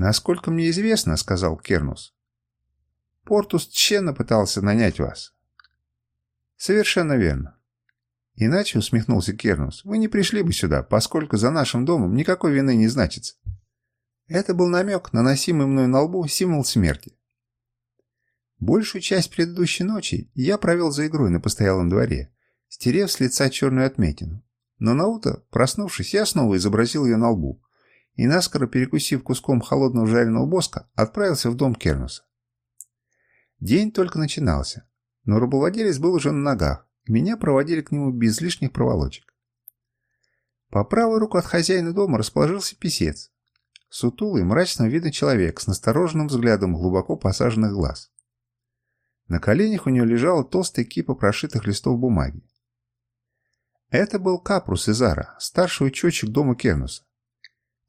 «Насколько мне известно, — сказал Кернус, — Портус тщетно пытался нанять вас». «Совершенно верно. Иначе, — усмехнулся Кернус, — вы не пришли бы сюда, поскольку за нашим домом никакой вины не значится. Это был намек, наносимый мной на лбу символ смерти. Большую часть предыдущей ночи я провел за игрой на постоялом дворе, стерев с лица черную отметину. Но на утро, проснувшись, я снова изобразил ее на лбу и, наскоро перекусив куском холодного жареного боска, отправился в дом Кернуса. День только начинался, но рабовладелец был уже на ногах, и меня проводили к нему без лишних проволочек. По правую руку от хозяина дома расположился писец, сутулый, мрачного вида человек с настороженным взглядом глубоко посаженных глаз. На коленях у него лежала толстая кипа прошитых листов бумаги. Это был Капрус Изара, старший учетчик дома Кернуса.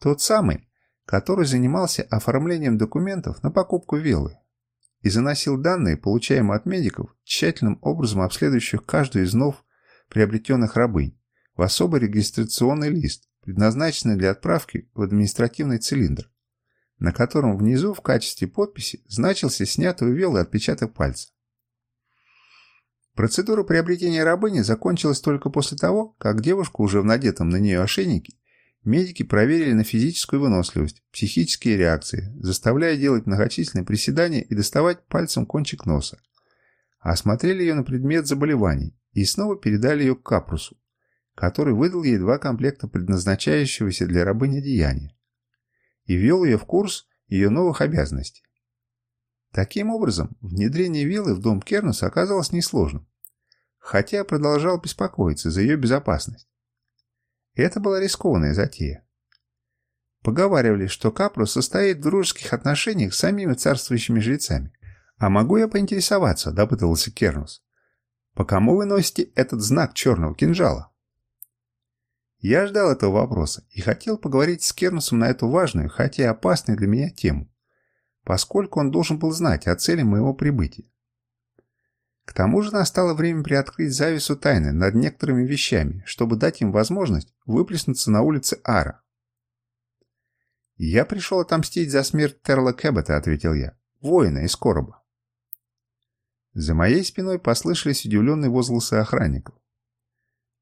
Тот самый, который занимался оформлением документов на покупку виллы и заносил данные, получаемые от медиков, тщательным образом обследующих каждую из нов приобретенных рабынь, в особый регистрационный лист, предназначенный для отправки в административный цилиндр, на котором внизу в качестве подписи значился снятый у виллы отпечаток пальца. Процедура приобретения рабыни закончилась только после того, как девушку уже в надетом на нее ошейнике медики проверили на физическую выносливость, психические реакции, заставляя делать многочисленные приседания и доставать пальцем кончик носа. Осмотрели ее на предмет заболеваний и снова передали ее к Капрусу, который выдал ей два комплекта предназначающегося для рабыни одеяния и ввел ее в курс ее новых обязанностей. Таким образом, внедрение виллы в дом Кернуса оказалось несложным, хотя продолжал беспокоиться за ее безопасность. Это была рискованная затея. Поговаривали, что Капрус состоит в дружеских отношениях с самими царствующими жрецами. «А могу я поинтересоваться?» – допытывался Кернус. «По кому вы носите этот знак черного кинжала?» Я ждал этого вопроса и хотел поговорить с Кернусом на эту важную, хотя и опасную для меня тему поскольку он должен был знать о цели моего прибытия. К тому же настало время приоткрыть завесу тайны над некоторыми вещами, чтобы дать им возможность выплеснуться на улице Ара. «Я пришел отомстить за смерть Терла Кэббета», — ответил я, — «воина из короба». За моей спиной послышались удивленные возгласы охранников.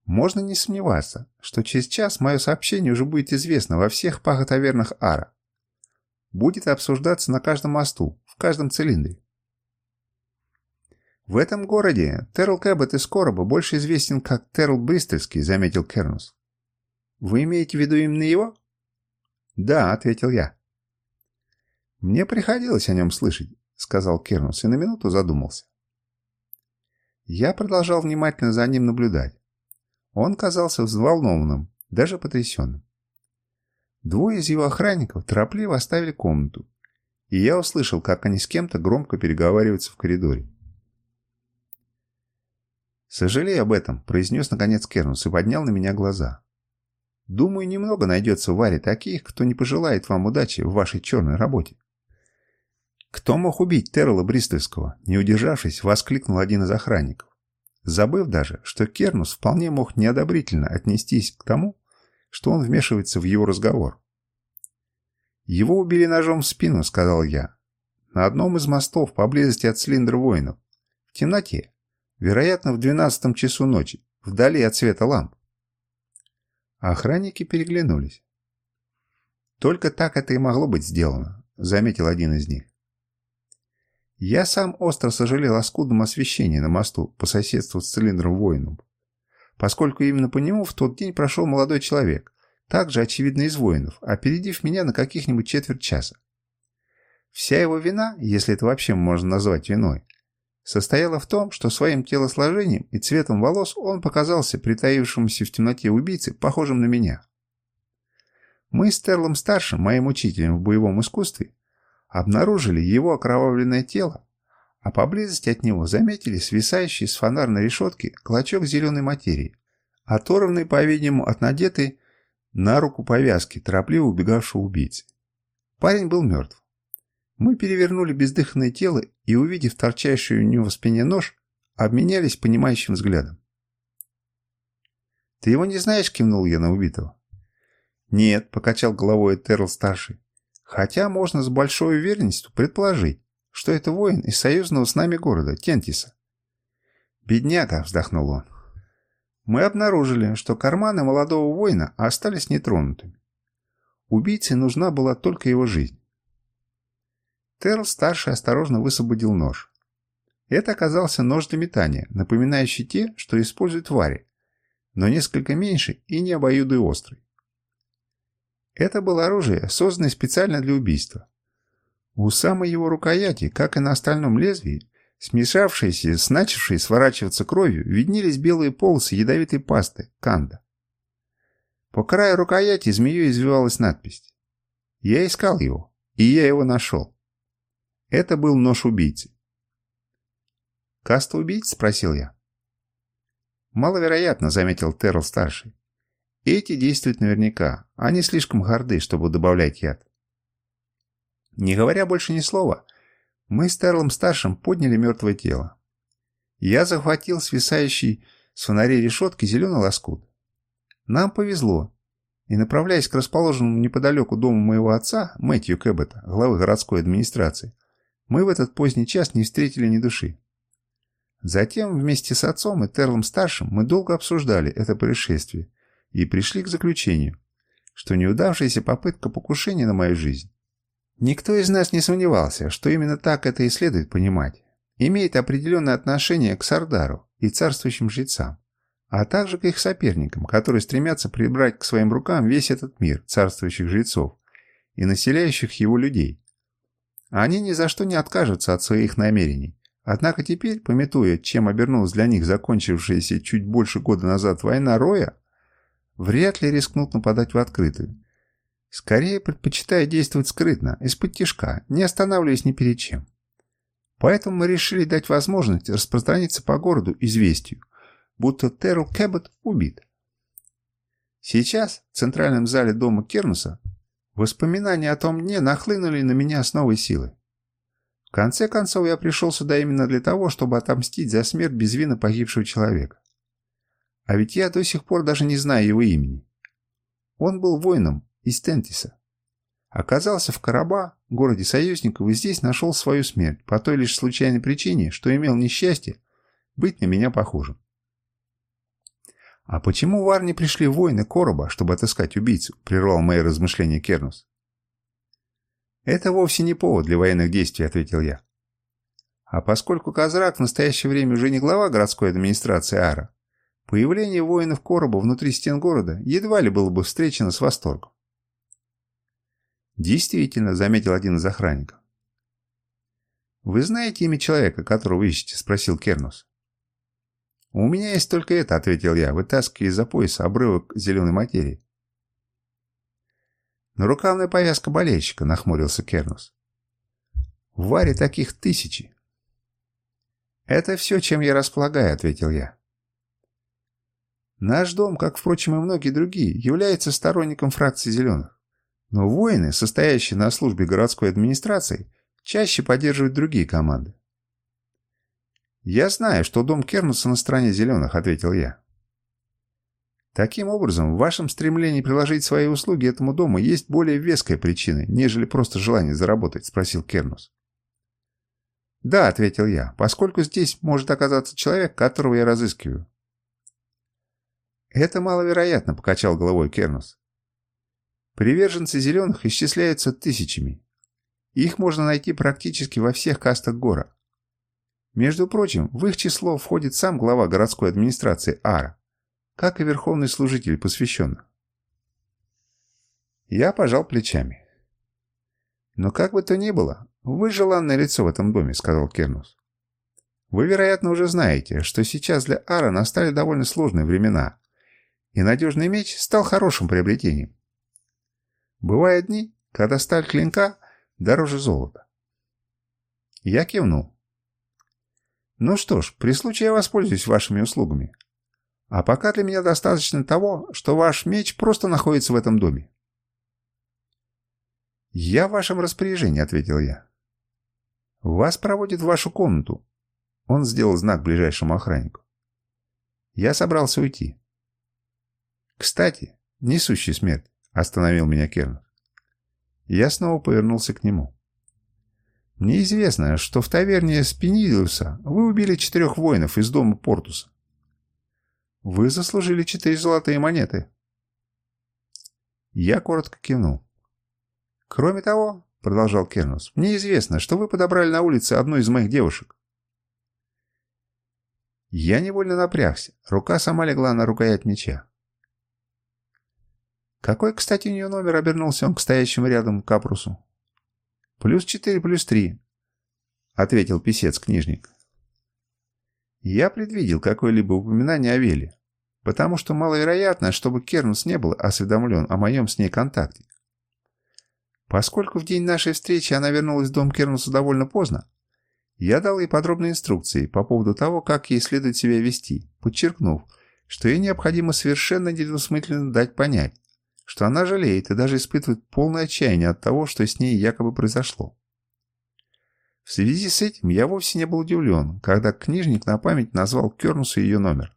Можно не сомневаться, что через час мое сообщение уже будет известно во всех пахотавернах Ара будет обсуждаться на каждом мосту, в каждом цилиндре. В этом городе Терл Кэббет из Короба больше известен как Терл Бристольский, заметил Кернус. Вы имеете в виду именно его? Да, ответил я. Мне приходилось о нем слышать, сказал Кернус и на минуту задумался. Я продолжал внимательно за ним наблюдать. Он казался взволнованным, даже потрясенным. Двое из его охранников торопливо оставили комнату, и я услышал, как они с кем-то громко переговариваются в коридоре. «Сожалею об этом», — произнес наконец Кернус и поднял на меня глаза. «Думаю, немного найдется в Варе таких, кто не пожелает вам удачи в вашей черной работе». «Кто мог убить Террела Бристольского?» Не удержавшись, воскликнул один из охранников, забыв даже, что Кернус вполне мог неодобрительно отнестись к тому, что он вмешивается в его разговор. «Его убили ножом в спину», — сказал я. «На одном из мостов, поблизости от цилиндра воинов. В темноте. Вероятно, в двенадцатом часу ночи, вдали от света ламп». Охранники переглянулись. «Только так это и могло быть сделано», — заметил один из них. Я сам остро сожалел о скудном освещении на мосту по соседству с цилиндром воинов поскольку именно по нему в тот день прошел молодой человек, также, очевидно, из воинов, опередив меня на каких-нибудь четверть часа. Вся его вина, если это вообще можно назвать виной, состояла в том, что своим телосложением и цветом волос он показался притаившемуся в темноте убийце похожим на меня. Мы с Терлом-старшим, моим учителем в боевом искусстве, обнаружили его окровавленное тело а поблизости от него заметили свисающий с фонарной решетки клочок зеленой материи, оторванный, по-видимому, от надетой на руку повязки торопливо убегавшего убийцы. Парень был мертв. Мы перевернули бездыханное тело и, увидев торчащий у него в спине нож, обменялись понимающим взглядом. «Ты его не знаешь?» – кивнул я на убитого. «Нет», – покачал головой Терл-старший. Хотя можно с большой уверенностью предположить, что это воин из союзного с нами города, Тентиса. «Бедняга!» – вздохнул он. «Мы обнаружили, что карманы молодого воина остались нетронутыми. Убийце нужна была только его жизнь». Терл-старший осторожно высвободил нож. Это оказался нож для метания, напоминающий те, что используют Вари, но несколько меньше и не обоюдоострый. Это было оружие, созданное специально для убийства. У самой его рукояти, как и на остальном лезвии, смешавшиеся с начавшей сворачиваться кровью, виднелись белые полосы ядовитой пасты, канда. По краю рукояти змеей извивалась надпись. Я искал его, и я его нашел. Это был нож убийцы. «Каста убийц?» – спросил я. «Маловероятно», – заметил Террell-старший. Эти действуют наверняка. Они слишком горды, чтобы добавлять яд. Не говоря больше ни слова, мы с Терлом-старшим подняли мертвое тело. Я захватил свисающий с фонарей решетки зеленый лоскут. Нам повезло, и, направляясь к расположенному неподалеку дому моего отца, Мэтью Кэббета, главы городской администрации, мы в этот поздний час не встретили ни души. Затем вместе с отцом и Терлом-старшим мы долго обсуждали это происшествие и пришли к заключению, что неудавшаяся попытка покушения на мою жизнь. Никто из нас не сомневался, что именно так это и следует понимать. Имеет определенное отношение к Сардару и царствующим жрецам, а также к их соперникам, которые стремятся прибрать к своим рукам весь этот мир царствующих жрецов и населяющих его людей. Они ни за что не откажутся от своих намерений. Однако теперь, пометуя, чем обернулась для них закончившаяся чуть больше года назад война Роя, вряд ли рискнут нападать в открытую. Скорее предпочитая действовать скрытно, из-под тяжка, не останавливаясь ни перед чем. Поэтому мы решили дать возможность распространиться по городу известию, будто Террел Кэббот убит. Сейчас, в центральном зале дома Кернуса, воспоминания о том дне нахлынули на меня с новой силой. В конце концов, я пришел сюда именно для того, чтобы отомстить за смерть безвинно погибшего человека. А ведь я до сих пор даже не знаю его имени. Он был воином из Тентиса. Оказался в Караба, городе союзников, и здесь нашел свою смерть по той лишь случайной причине, что имел несчастье быть на меня похожим. «А почему в Арне пришли воины Короба, чтобы отыскать убийцу?» – прервал мои размышления Кернус. «Это вовсе не повод для военных действий», – ответил я. А поскольку Казрак в настоящее время уже не глава городской администрации Ара, Появление воинов короба внутри стен города едва ли было бы встречено с восторгом. Действительно, заметил один из охранников. «Вы знаете имя человека, которого ищете?» – спросил Кернус. «У меня есть только это», – ответил я, вытаскивая из-за пояса обрывок зеленой материи. «Нарукавная повязка болельщика», – нахмурился Кернус. «В Варе таких тысячи». «Это все, чем я располагаю», – ответил я. Наш дом, как, впрочем, и многие другие, является сторонником фракции «Зеленых». Но воины, состоящие на службе городской администрации, чаще поддерживают другие команды. «Я знаю, что дом Кернуса на стороне «Зеленых», — ответил я. Таким образом, в вашем стремлении приложить свои услуги этому дому есть более веская причина, нежели просто желание заработать, спросил Кернус. Да, ответил я, поскольку здесь может оказаться человек, которого я разыскиваю. «Это маловероятно», — покачал головой Кернус. «Приверженцы зеленых исчисляются тысячами. Их можно найти практически во всех кастах гора. Между прочим, в их число входит сам глава городской администрации Ара, как и верховный служитель посвященных. Я пожал плечами. «Но как бы то ни было, вы желанное лицо в этом доме», — сказал Кернус. «Вы, вероятно, уже знаете, что сейчас для Ара настали довольно сложные времена, и надежный меч стал хорошим приобретением. Бывают дни, когда сталь клинка дороже золота. Я кивнул. Ну что ж, при случае я воспользуюсь вашими услугами. А пока для меня достаточно того, что ваш меч просто находится в этом доме. «Я в вашем распоряжении», — ответил я. «Вас проводят в вашу комнату». Он сделал знак ближайшему охраннику. Я собрался уйти. «Кстати, несущий смерть», — остановил меня Кернер. Я снова повернулся к нему. «Мне известно, что в таверне Спинидиуса вы убили четырех воинов из дома Портуса. Вы заслужили четыре золотые монеты». Я коротко кивнул. «Кроме того, — продолжал Кернус, — мне известно, что вы подобрали на улице одну из моих девушек. Я невольно напрягся. Рука сама легла на рукоять меча. Какой, кстати, у нее номер обернулся он к стоящему рядом капрусу? Плюс четыре, плюс три, ответил писец-книжник. Я предвидел какое-либо упоминание о Веле, потому что маловероятно, чтобы Кернус не был осведомлен о моем с ней контакте. Поскольку в день нашей встречи она вернулась в дом Кернуса довольно поздно, я дал ей подробные инструкции по поводу того, как ей следует себя вести, подчеркнув, что ей необходимо совершенно недвусмысленно дать понять, что она жалеет и даже испытывает полное отчаяние от того, что с ней якобы произошло. В связи с этим я вовсе не был удивлен, когда книжник на память назвал Кернусу ее номер.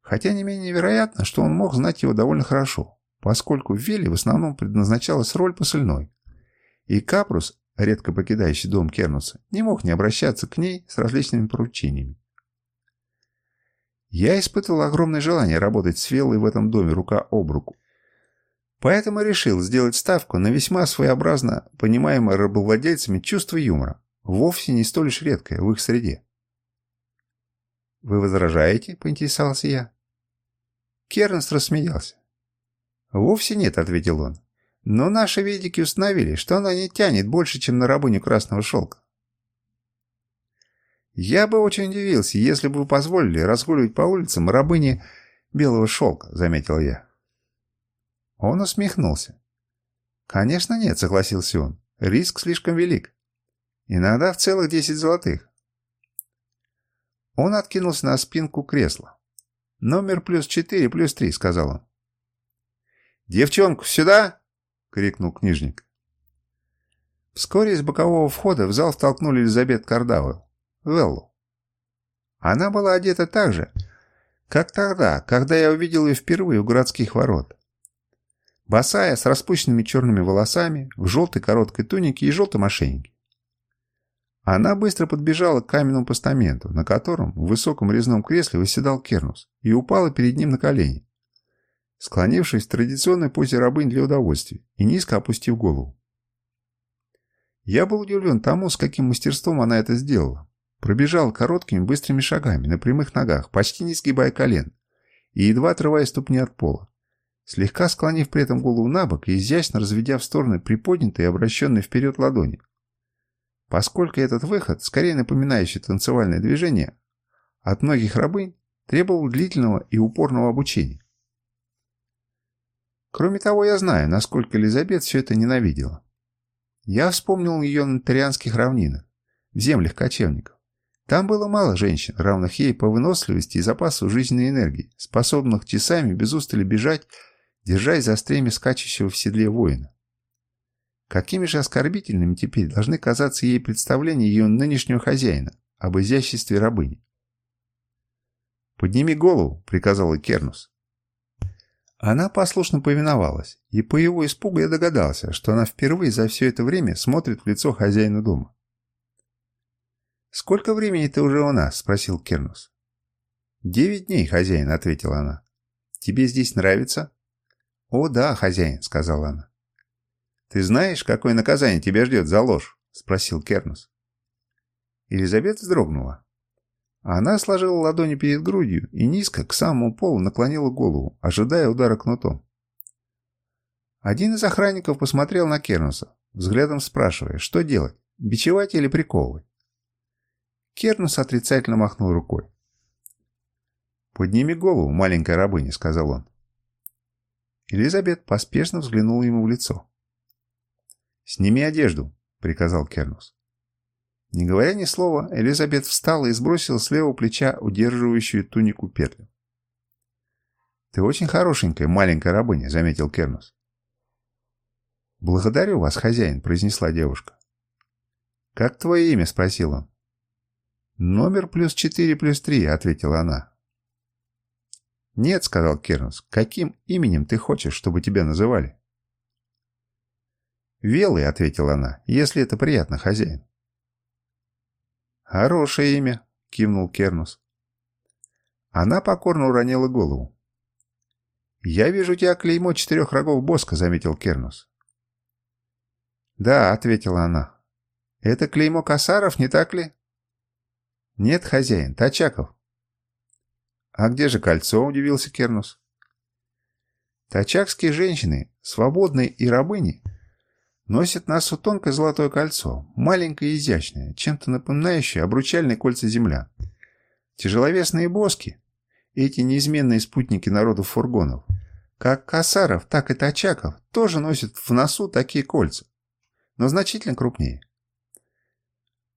Хотя не менее вероятно, что он мог знать его довольно хорошо, поскольку в Веле в основном предназначалась роль посыльной, и Капрус редко покидающий дом Кернуса, не мог не обращаться к ней с различными поручениями. Я испытывал огромное желание работать с Веллой в этом доме рука об руку. Поэтому решил сделать ставку на весьма своеобразно понимаемое рабовладельцами чувство юмора, вовсе не столь уж редкое в их среде. «Вы возражаете?» – поинтересовался я. Кернс рассмеялся. «Вовсе нет», – ответил он. Но наши ведики установили, что она не тянет больше, чем на рабыню красного шелка. Я бы очень удивился, если бы вы позволили разгуливать по улицам рабыни белого шелка, заметил я. Он усмехнулся. Конечно нет, согласился он. Риск слишком велик. Иногда в целых десять золотых. Он откинулся на спинку кресла. «Номер плюс четыре, плюс три», — сказал он. «Девчонку сюда!» — крикнул книжник. Вскоре из бокового входа в зал втолкнули Элизабет Кардауэлл, Веллу. Она была одета так же, как тогда, когда я увидел ее впервые у городских ворот. Босая, с распущенными черными волосами, в желтой короткой тунике и желтом ошейнике. Она быстро подбежала к каменному постаменту, на котором в высоком резном кресле выседал Кернус, и упала перед ним на колени склонившись в традиционной позе рабынь для удовольствия и низко опустив голову. Я был удивлен тому, с каким мастерством она это сделала. Пробежал короткими быстрыми шагами на прямых ногах, почти не сгибая колен, и едва отрывая ступни от пола, слегка склонив при этом голову на бок и изящно разведя в стороны приподнятые и обращенные вперед ладони. Поскольку этот выход, скорее напоминающий танцевальное движение, от многих рабынь требовал длительного и упорного обучения. Кроме того, я знаю, насколько Элизабет все это ненавидела. Я вспомнил ее на Тарианских равнинах, в землях кочевников. Там было мало женщин, равных ей по выносливости и запасу жизненной энергии, способных часами без устали бежать, держась за стремя скачущего в седле воина. Какими же оскорбительными теперь должны казаться ей представления ее нынешнего хозяина об изяществе рабыни? «Подними голову», — приказал Кернус. Она послушно повиновалась, и по его испугу я догадался, что она впервые за все это время смотрит в лицо хозяина дома. «Сколько времени ты уже у нас?» – спросил Кернус. «Девять дней, хозяин», – ответила она. «Тебе здесь нравится?» «О, да, хозяин», – сказала она. «Ты знаешь, какое наказание тебя ждет за ложь?» – спросил Кернус. Елизабет вздрогнула. Она сложила ладони перед грудью и низко, к самому полу, наклонила голову, ожидая удара кнутом. Один из охранников посмотрел на Кернуса, взглядом спрашивая, что делать, бичевать или приковывать. Кернус отрицательно махнул рукой. «Подними голову, маленькая рабыня», — сказал он. Элизабет поспешно взглянула ему в лицо. «Сними одежду», — приказал Кернус. Не говоря ни слова, Элизабет встала и сбросила с левого плеча удерживающую тунику петлю. «Ты очень хорошенькая, маленькая рабыня», — заметил Кернус. «Благодарю вас, хозяин», — произнесла девушка. «Как твое имя?» — спросил он. «Номер плюс четыре плюс три», — ответила она. «Нет», — сказал Кернус, — «каким именем ты хочешь, чтобы тебя называли?» «Велый», — ответила она, — «если это приятно, хозяин». «Хорошее имя», — кивнул Кернус. Она покорно уронила голову. «Я вижу тебя клеймо четырех рогов боска», — заметил Кернус. «Да», — ответила она. «Это клеймо косаров, не так ли?» «Нет, хозяин, Тачаков». «А где же кольцо?» — удивился Кернус. «Тачакские женщины, свободные и рабыни, носят на носу тонкое золотое кольцо, маленькое и изящное, чем-то напоминающее обручальные кольца земля. Тяжеловесные боски, эти неизменные спутники народов фургонов, как Касаров, так и Тачаков, тоже носят в носу такие кольца, но значительно крупнее.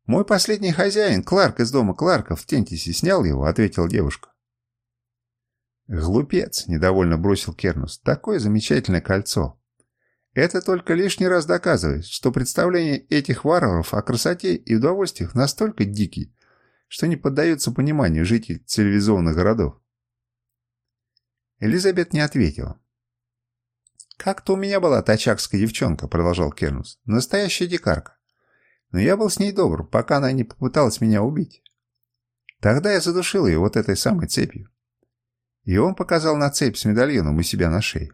«Мой последний хозяин, Кларк из дома Кларков, в Тентисе, снял его», — ответила девушка. «Глупец», — недовольно бросил Кернус, — «такое замечательное кольцо». Это только лишний раз доказывает, что представления этих варваров о красоте и удовольствиях настолько дикие, что не поддаются пониманию жителей цивилизованных городов. Элизабет не ответила. «Как-то у меня была тачакская девчонка», — продолжал Кернус. «Настоящая дикарка. Но я был с ней добр, пока она не попыталась меня убить. Тогда я задушил ее вот этой самой цепью. И он показал на цепь с медальоном у себя на шее.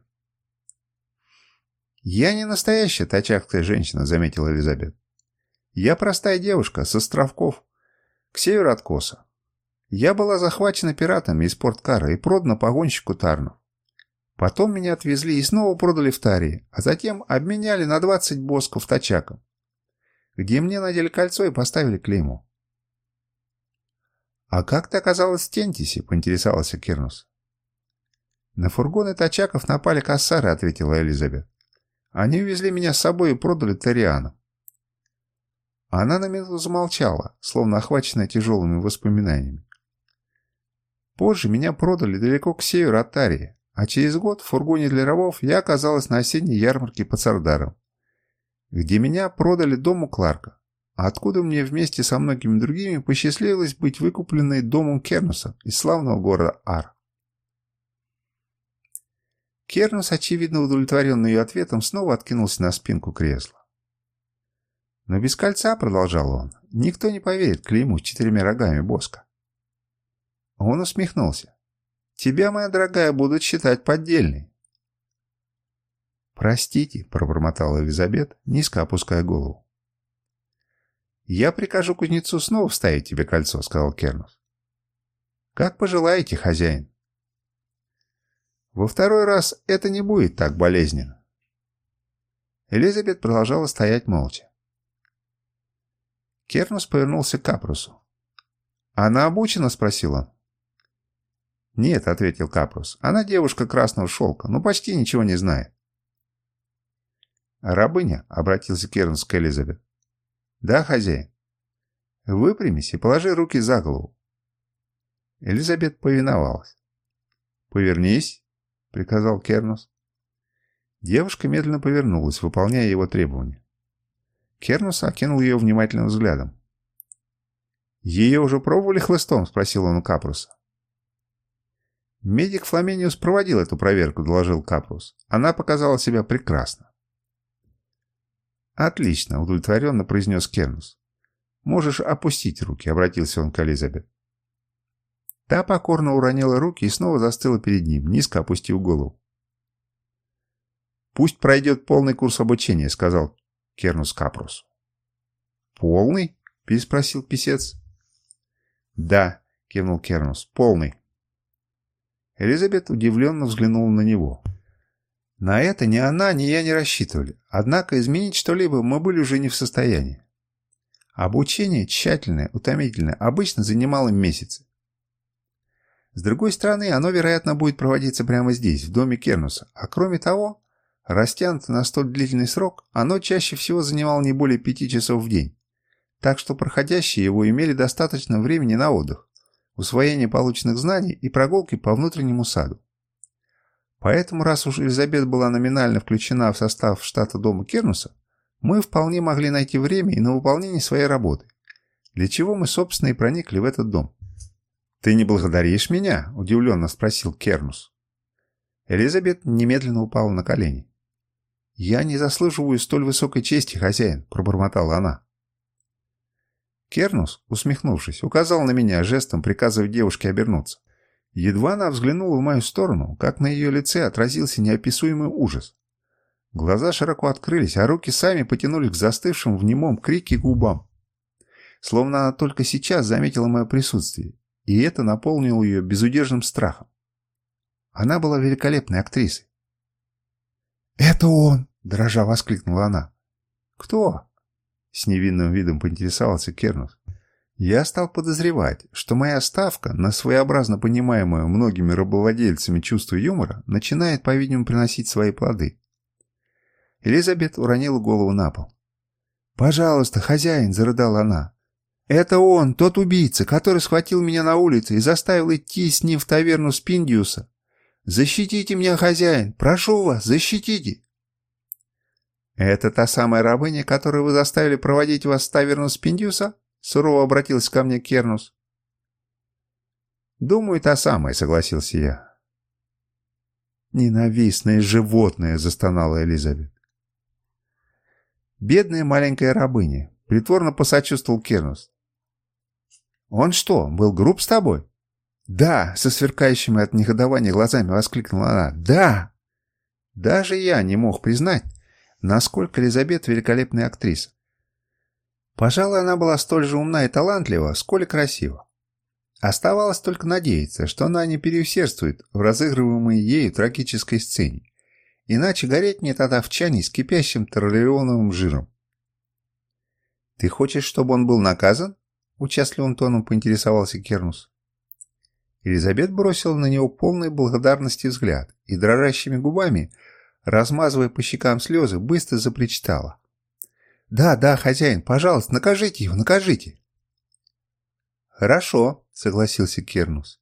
«Я не настоящая тачакская женщина», — заметила Элизабет. «Я простая девушка с островков, к северу от Коса. Я была захвачена пиратами из Порткара и продана погонщику Тарну. Потом меня отвезли и снова продали в Тарии, а затем обменяли на 20 босков тачаком, где мне надели кольцо и поставили клеймо. «А как ты оказалась в Тентисе?» — поинтересовался Кернус. «На фургоны тачаков напали кассары», — ответила Элизабет. «Они увезли меня с собой и продали Тариану». Она на минуту замолчала, словно охваченная тяжелыми воспоминаниями. Позже меня продали далеко к северу от Тарии, а через год в фургоне для рабов я оказалась на осенней ярмарке под Сардаром, где меня продали дому Кларка, откуда мне вместе со многими другими посчастливилось быть выкупленной домом Кернуса из славного города Ар. Кернус, очевидно удовлетворенный ее ответом, снова откинулся на спинку кресла. «Но без кольца, — продолжал он, — никто не поверит клейму с четырьмя рогами Боска». Он усмехнулся. «Тебя, моя дорогая, будут считать поддельной». «Простите», — пробормотала Элизабет, низко опуская голову. «Я прикажу кузнецу снова вставить тебе кольцо», — сказал Кернус. «Как пожелаете, хозяин». Во второй раз это не будет так болезненно. Элизабет продолжала стоять молча. Кернус повернулся к Капрусу. «Она обучена?» – спросил он. «Нет», – ответил Капрус. «Она девушка красного шелка, но почти ничего не знает». «Рабыня?» – обратился Кернус к Элизабет. «Да, хозяин». «Выпрямись и положи руки за голову». Элизабет повиновалась. «Повернись», — приказал Кернус. Девушка медленно повернулась, выполняя его требования. Кернус окинул ее внимательным взглядом. «Ее уже пробовали хлыстом?» — спросил он Капруса. «Медик Фламениус проводил эту проверку», — доложил Капрус. «Она показала себя прекрасно». «Отлично», — удовлетворенно произнес Кернус. «Можешь опустить руки», — обратился он к Элизабет. Та покорно уронила руки и снова застыла перед ним, низко опустив голову. «Пусть пройдет полный курс обучения», — сказал Кернус Капрус. «Полный?» — переспросил писец. «Да», — кивнул Кернус, — «полный». Элизабет удивленно взглянула на него. На это ни она, ни я не рассчитывали, однако изменить что-либо мы были уже не в состоянии. Обучение, тщательное, утомительное, обычно занимало месяцы. С другой стороны, оно, вероятно, будет проводиться прямо здесь, в доме Кернуса. А кроме того, растянуто на столь длительный срок, оно чаще всего занимало не более пяти часов в день. Так что проходящие его имели достаточно времени на отдых, усвоение полученных знаний и прогулки по внутреннему саду. Поэтому, раз уж Элизабет была номинально включена в состав штата дома Кернуса, мы вполне могли найти время и на выполнение своей работы, для чего мы, собственно, и проникли в этот дом. «Ты не благодаришь меня?» – удивленно спросил Кернус. Элизабет немедленно упала на колени. «Я не заслуживаю столь высокой чести, хозяин», — пробормотала она. Кернус, усмехнувшись, указал на меня, жестом приказывая девушке обернуться. Едва она взглянула в мою сторону, как на ее лице отразился неописуемый ужас. Глаза широко открылись, а руки сами потянулись к застывшим в немом крике губам. Словно она только сейчас заметила мое присутствие, и это наполнило ее безудержным страхом. Она была великолепной актрисой. «Это он!» – дрожа воскликнула она. «Кто?» – с невинным видом поинтересовался Кернус. Я стал подозревать, что моя ставка на своеобразно понимаемое многими рабовладельцами чувство юмора начинает, по-видимому, приносить свои плоды. Элизабет уронила голову на пол. «Пожалуйста, хозяин!» – зарыдала она. «Это он, тот убийца, который схватил меня на улице и заставил идти с ним в таверну Спиндиуса. Защитите меня, хозяин! Прошу вас, защитите!» «Это та самая рабыня, которую вы заставили проводить вас в таверну Спиндиуса?» Сурово обратился ко мне Кернус. «Думаю, та самая», — согласился я. «Ненавистное животное!» — застонала Элизабет. «Бедная маленькая рабыня!» — притворно посочувствовал Кернус. «Он что, был груб с тобой?» «Да!» — со сверкающими от негодования глазами воскликнула она. «Да!» Даже я не мог признать, насколько Элизабет великолепная актриса. Пожалуй, она была столь же умна и талантлива, сколь и красива. Оставалось только надеяться, что она не переусердствует в разыгрываемой ею трагической сцене, иначе гореть мне тогда в чане с кипящим троллионовым жиром. «Ты хочешь, чтобы он был наказан?» — участливым тоном поинтересовался Кернус. Елизабет бросила на него полный благодарности взгляд и дрожащими губами, размазывая по щекам слезы, быстро запричитала. «Да, да, хозяин, пожалуйста, накажите его, накажите!» «Хорошо», — согласился Кернус.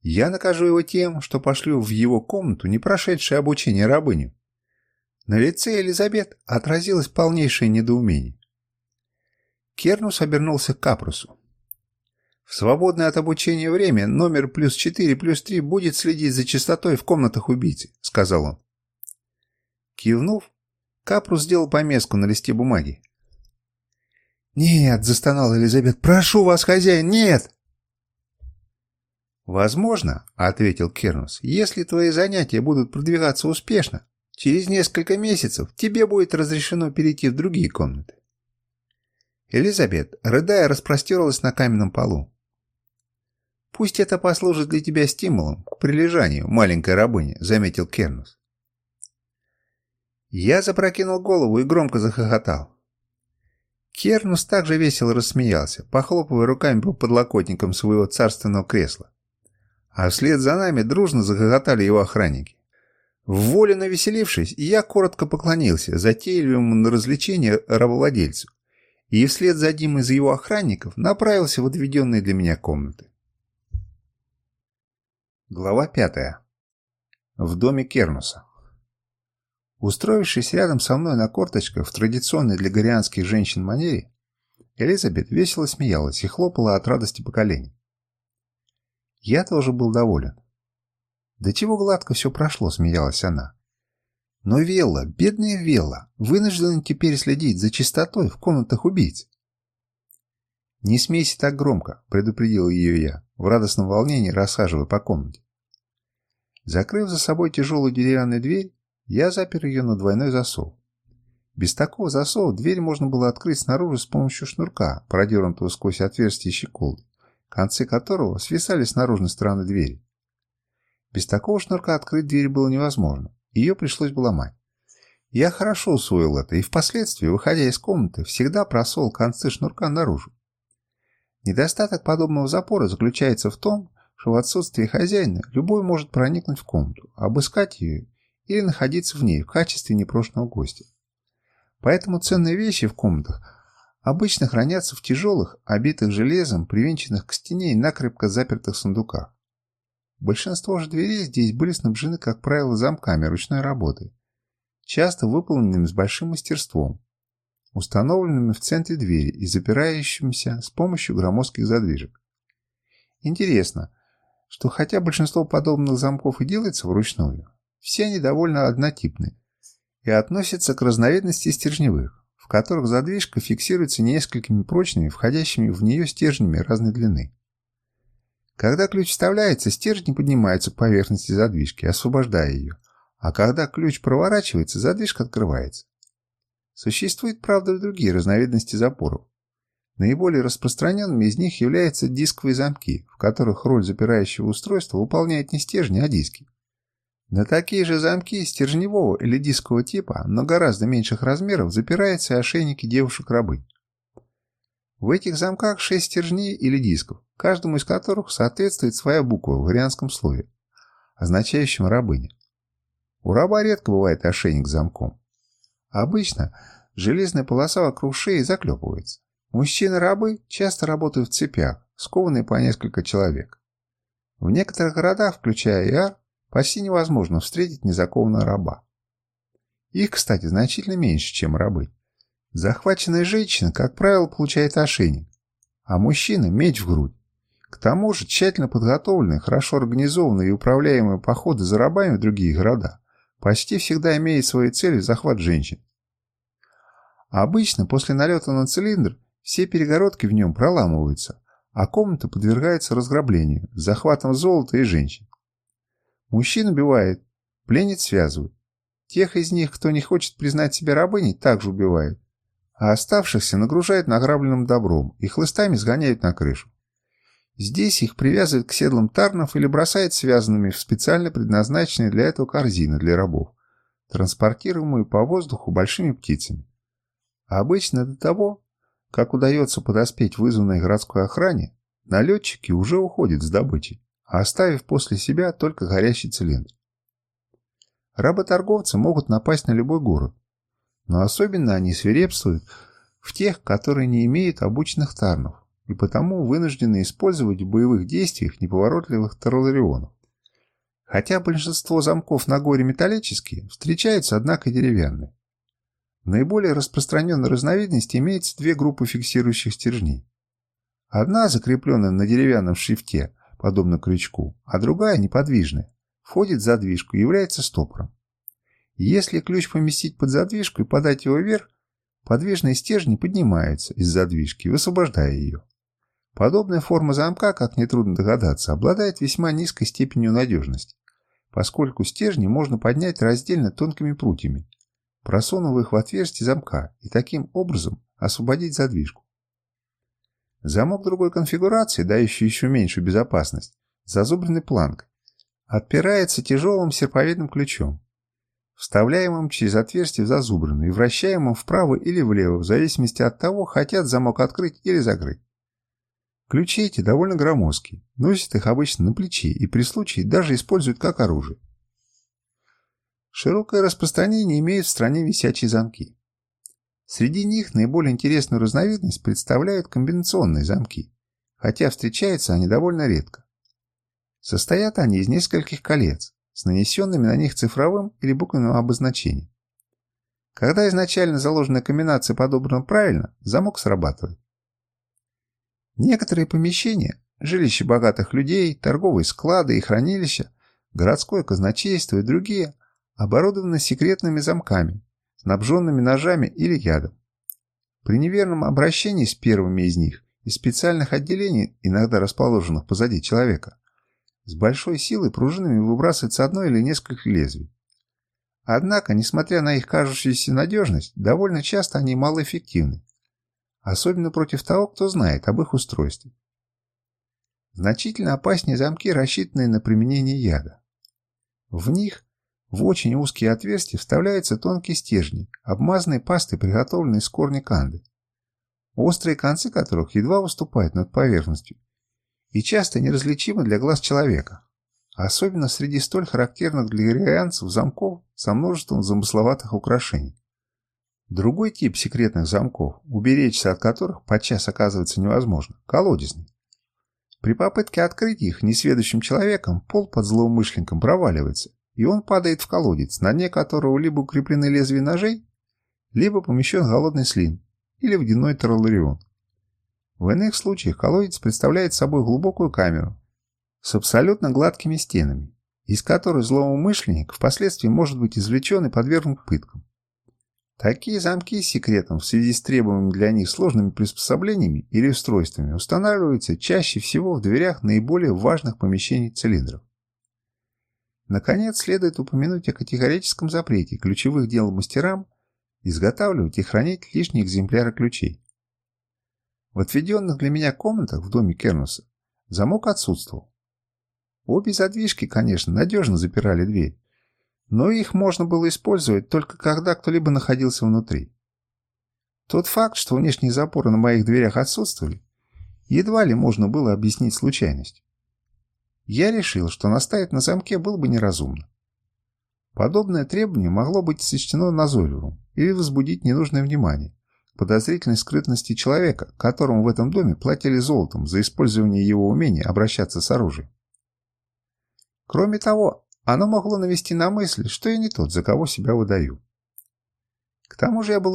«Я накажу его тем, что пошлю в его комнату не прошедшее обучение рабыню». На лице Елизабет отразилось полнейшее недоумение. Кернус обернулся к Капрусу. В свободное от обучения время номер плюс 4 плюс 3 будет следить за чистотой в комнатах убийцы», — сказал он. Кивнув, Капрус сделал помеску на листе бумаги. «Нет!» — застонала Элизабет. «Прошу вас, хозяин, нет!» «Возможно, — ответил Кернус, — если твои занятия будут продвигаться успешно, через несколько месяцев тебе будет разрешено перейти в другие комнаты». Элизабет, рыдая, распростерлась на каменном полу. «Пусть это послужит для тебя стимулом к прилежанию, маленькой рабыня», — заметил Кернус. Я запрокинул голову и громко захохотал. Кернус также весело рассмеялся, похлопывая руками по подлокотникам своего царственного кресла. А вслед за нами дружно захохотали его охранники. В воле навеселившись, я коротко поклонился затейливому на развлечение рабовладельцу и вслед за одним из его охранников направился в отведенные для меня комнаты. Глава пятая. В доме Кернуса. Устроившись рядом со мной на корточках в традиционной для горианских женщин манере, Элизабет весело смеялась и хлопала от радости по коленям. Я тоже был доволен. «Да чего гладко все прошло», — смеялась она. «Но Велла, бедная Велла, вынуждена теперь следить за чистотой в комнатах убийц». «Не смейся так громко», — предупредил ее я, в радостном волнении рассаживая по комнате. Закрыв за собой тяжелую деревянную дверь, я запер ее на двойной засов. Без такого засова дверь можно было открыть снаружи с помощью шнурка, продернутого сквозь отверстие щеколды, концы которого свисали с наружной стороны двери. Без такого шнурка открыть дверь было невозможно, ее пришлось бы ломать. Я хорошо усвоил это и впоследствии, выходя из комнаты, всегда просовывал концы шнурка наружу. Недостаток подобного запора заключается в том, что в отсутствие хозяина любой может проникнуть в комнату, обыскать ее или находиться в ней в качестве непрошенного гостя. Поэтому ценные вещи в комнатах обычно хранятся в тяжелых, обитых железом, привинченных к стене и накрепко запертых сундуках. Большинство же дверей здесь были снабжены, как правило, замками ручной работы, часто выполненными с большим мастерством, установленными в центре двери и запирающимися с помощью громоздких задвижек. Интересно, что хотя большинство подобных замков и делается вручную, все они довольно однотипны. и относится к разновидности стержневых, в которых задвижка фиксируется несколькими прочными, входящими в нее стержнями разной длины. Когда ключ вставляется, стержни поднимаются к поверхности задвижки, освобождая ее, а когда ключ проворачивается, задвижка открывается. Существуют, правда, другие разновидности запоров. Наиболее распространенными из них являются дисковые замки, в которых роль запирающего устройства выполняет не стержни, а диски. На такие же замки стержневого или дискового типа, но гораздо меньших размеров, запираются и ошейники девушек-рабы. В этих замках шесть стержней или дисков, каждому из которых соответствует своя буква в арианском слове, означающем «рабыня». У раба редко бывает ошейник с замком. Обычно железная полоса вокруг шеи заклепывается. Мужчины-рабы часто работают в цепях, скованные по несколько человек. В некоторых городах, включая Иар, почти невозможно встретить незаконного раба. Их, кстати, значительно меньше, чем рабы. Захваченная женщина, как правило, получает ошейник, а мужчина – меч в грудь. К тому же тщательно подготовленные, хорошо организованные и управляемые походы за рабами в другие города почти всегда имеют своей целью захват женщин. Обычно после налета на цилиндр все перегородки в нем проламываются, а комната подвергается разграблению, захватом золота и женщин. Мужчин убивает, пленниц связывают. Тех из них, кто не хочет признать себя рабыней, также убивают. А оставшихся нагружают награбленным добром и хлыстами сгоняют на крышу. Здесь их привязывают к седлам тарнов или бросают связанными в специально предназначенные для этого корзины для рабов, транспортируемые по воздуху большими птицами. А обычно до того, как удается подоспеть вызванной городской охране, налетчики уже уходят с добычей оставив после себя только горящий цилиндр. Работорговцы могут напасть на любой город, но особенно они свирепствуют в тех, которые не имеют обученных тарнов и потому вынуждены использовать в боевых действиях неповоротливых тарларионов. Хотя большинство замков на горе металлические, встречаются, однако, деревянные. В наиболее распространенной разновидности имеется две группы фиксирующих стержней. Одна, закрепленная на деревянном шрифте, подобно крючку, а другая, неподвижная, входит в задвижку и является стопором. Если ключ поместить под задвижку и подать его вверх, подвижные стержни поднимаются из задвижки, высвобождая ее. Подобная форма замка, как нетрудно догадаться, обладает весьма низкой степенью надежности, поскольку стержни можно поднять раздельно тонкими прутьями, просунув их в отверстие замка и таким образом освободить задвижку. Замок другой конфигурации, дающий еще меньшую безопасность, зазубренной планкой, отпирается тяжелым серповидным ключом, вставляемым через отверстие в зазубрину и вращаемым вправо или влево, в зависимости от того, хотят замок открыть или закрыть. Ключи эти довольно громоздкие, носят их обычно на плече и при случае даже используют как оружие. Широкое распространение имеют в стране висячие замки. Среди них наиболее интересную разновидность представляют комбинационные замки, хотя встречаются они довольно редко. Состоят они из нескольких колец, с нанесенными на них цифровым или буквенным обозначением. Когда изначально заложенная комбинация подобрана правильно, замок срабатывает. Некоторые помещения, жилища богатых людей, торговые склады и хранилища, городское казначейство и другие оборудованы секретными замками, снабженными ножами или ядом. При неверном обращении с первыми из них из специальных отделений, иногда расположенных позади человека, с большой силой пружинами выбрасывается одно или несколько лезвий. Однако, несмотря на их кажущуюся надежность, довольно часто они малоэффективны, особенно против того, кто знает об их устройстве. Значительно опаснее замки, рассчитанные на применение яда. В них в очень узкие отверстия вставляются тонкие стержни, обмазанные пастой, приготовленной из корня канды, острые концы которых едва выступают над поверхностью и часто неразличимы для глаз человека, особенно среди столь характерных для ирианцев замков со множеством замысловатых украшений. Другой тип секретных замков, уберечься от которых подчас оказывается невозможно, колодезный. При попытке открыть их несведущим человеком пол под злоумышленником проваливается, и он падает в колодец, на дне которого либо укреплены лезвия ножей, либо помещен голодный слин или водяной тролларион. В иных случаях колодец представляет собой глубокую камеру с абсолютно гладкими стенами, из которой злоумышленник впоследствии может быть извлечен и подвергнут пыткам. Такие замки с секретом в связи с требуемыми для них сложными приспособлениями или устройствами устанавливаются чаще всего в дверях наиболее важных помещений цилиндров. Наконец, следует упомянуть о категорическом запрете ключевых дел мастерам изготавливать и хранить лишние экземпляры ключей. В отведенных для меня комнатах в доме Кернуса замок отсутствовал. Обе задвижки, конечно, надежно запирали дверь, но их можно было использовать только когда кто-либо находился внутри. Тот факт, что внешние запоры на моих дверях отсутствовали, едва ли можно было объяснить случайность. Я решил, что наставить на замке было бы неразумно. Подобное требование могло быть сочтено назойливым или возбудить ненужное внимание к подозрительной скрытности человека, которому в этом доме платили золотом за использование его умения обращаться с оружием. Кроме того, оно могло навести на мысль, что я не тот, за кого себя выдаю. К тому же я был